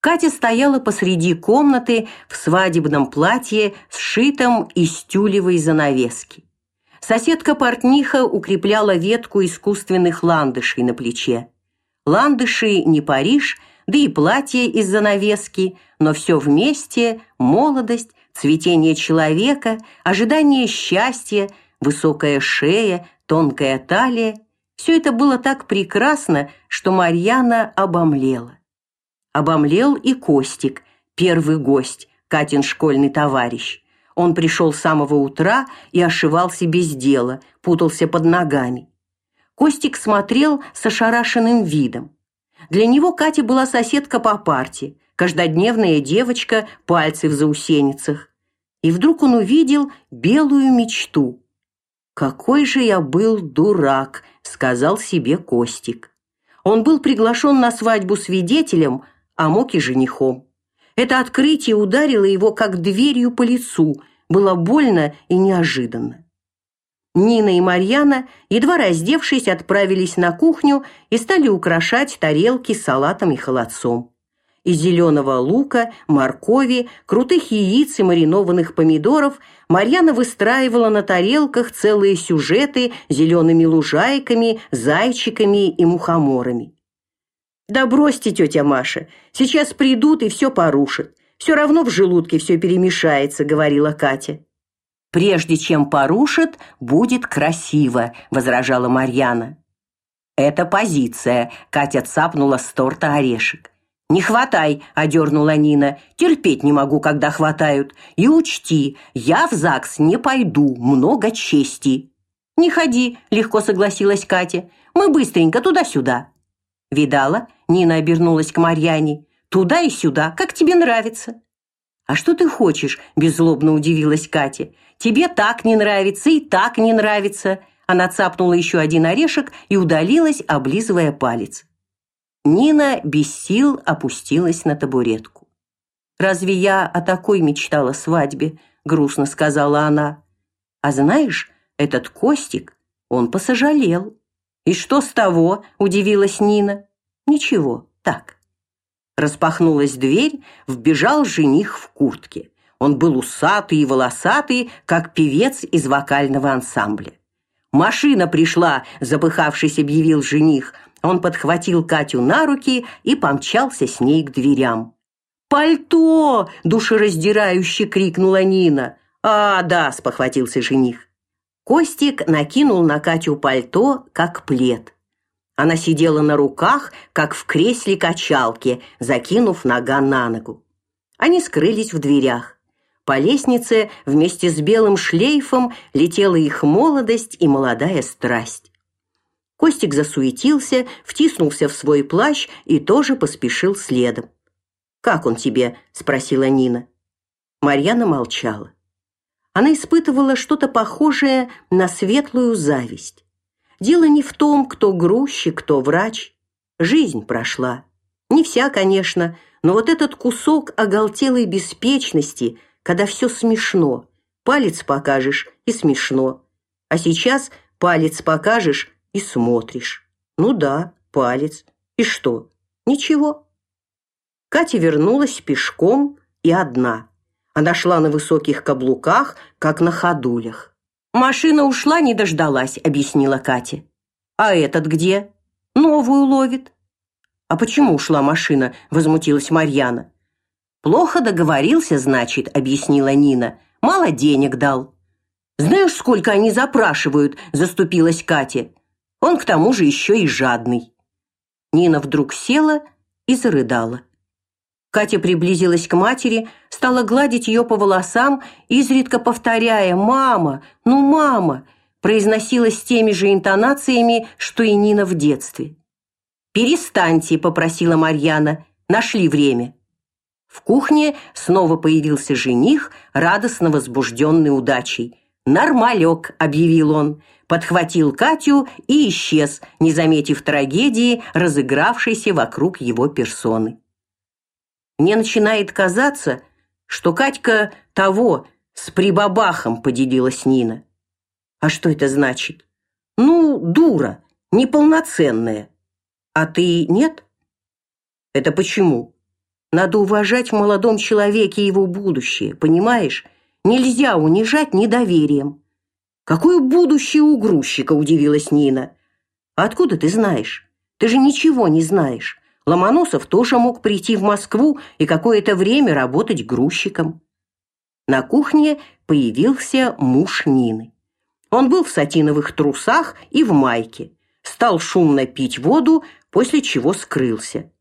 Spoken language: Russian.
Катя стояла посреди комнаты в свадебном платье, сшитом из тюлевой занавески. Соседка-портниха укрепляла ветку искусственных ландышей на плече. Ландыши не Париж, да и платье из занавески, но все вместе молодость, цветение человека, ожидание счастья, высокая шея, тонкая талия все это было так прекрасно, что Марьяна обомлела. Обомлел и Костик, первый гость, Катин школьный товарищ. Он пришел с самого утра и ошивался без дела, путался под ногами. Костик смотрел с ошарашенным видом. Для него Катя была соседка по парте, каждодневная девочка, пальцы в заусеницах. И вдруг он увидел белую мечту. Какой же я был дурак, сказал себе Костик. Он был приглашен на свадьбу свидетелем, а мог и женихом. Это открытие ударило его как дверью по лицу, было больно и неожиданно. Нина и Марьяна, едва раздевшись, отправились на кухню и стали украшать тарелки салатом и холодцом из зеленого лука, моркови, крутых яиц и маринованных помидоров Марьяна выстраивала на тарелках целые сюжеты зелеными лужайками, зайчиками и мухоморами. «Да бросьте, тетя Маша, сейчас придут и все порушат. Все равно в желудке все перемешается», — говорила Катя. «Прежде чем порушат, будет красиво», — возражала Марьяна. «Это позиция», — Катя цапнула с торта орешек. «Не хватай», — одернула Нина. «Терпеть не могу, когда хватают. И учти, я в ЗАГС не пойду, много чести». «Не ходи», — легко согласилась Катя. «Мы быстренько туда-сюда». «Видала?» — Нина обернулась к Марьяне. «Туда и сюда, как тебе нравится». «А что ты хочешь?» – беззлобно удивилась Катя. «Тебе так не нравится и так не нравится». Она цапнула еще один орешек и удалилась, облизывая палец. Нина без сил опустилась на табуретку. «Разве я о такой мечтала свадьбе?» – грустно сказала она. «А знаешь, этот Костик, он посожалел». «И что с того?» – удивилась Нина. «Ничего, так». Распахнулась дверь, вбежал жених в куртке. Он был усатый и волосатый, как певец из вокального ансамбля. «Машина пришла!» – запыхавшись, объявил жених – он подхватил Катю на руки и помчался с ней к дверям. «Пальто!» – душераздирающе крикнула Нина. «А, да!» – спохватился жених. Костик накинул на Катю пальто, как плед. Она сидела на руках, как в кресле качалки, закинув нога на ногу. Они скрылись в дверях. По лестнице вместе с белым шлейфом летела их молодость и молодая страсть. Костик засуетился, втиснулся в свой плащ и тоже поспешил следом. «Как он тебе?» – спросила Нина. Марьяна молчала. Она испытывала что-то похожее на светлую зависть. Дело не в том, кто грузчик, кто врач. Жизнь прошла. Не вся, конечно, но вот этот кусок оголтелой беспечности, когда все смешно. Палец покажешь и смешно. А сейчас палец покажешь и смотришь. Ну да, палец. И что? Ничего. Катя вернулась пешком и одна. Она шла на высоких каблуках, как на ходулях. Машина ушла, не дождалась, объяснила Катя. А этот где? Новую ловит. А почему ушла машина? возмутилась Марьяна. Плохо договорился, значит, объяснила Нина. Мало денег дал. Знаешь, сколько они запрашивают? заступилась Катя. Он к тому же еще и жадный. Нина вдруг села и зарыдала. Катя приблизилась к матери, стала гладить ее по волосам, изредка повторяя «Мама! Ну, мама!» произносила с теми же интонациями, что и Нина в детстве. «Перестаньте», — попросила Марьяна, — «нашли время». В кухне снова появился жених, радостно возбужденный удачей. «Нормалек», — объявил он, подхватил Катю и исчез, не заметив трагедии, разыгравшейся вокруг его персоны. Мне начинает казаться, что Катька того с прибабахом поделилась Нина. А что это значит? Ну, дура, неполноценная. А ты нет? Это почему? Надо уважать в молодом человеке его будущее, понимаешь? Нельзя унижать недоверием. Какое будущее у грузчика, удивилась Нина. Откуда ты знаешь? Ты же ничего не знаешь. Ломоносов тоже мог прийти в Москву и какое-то время работать грузчиком. На кухне появился муж Нины. Он был в сатиновых трусах и в майке. Стал шумно пить воду, после чего скрылся.